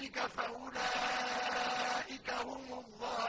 ذَٰلِكَ فَأُولَٰئِكَ هُمُ الظَّالِمُونَ.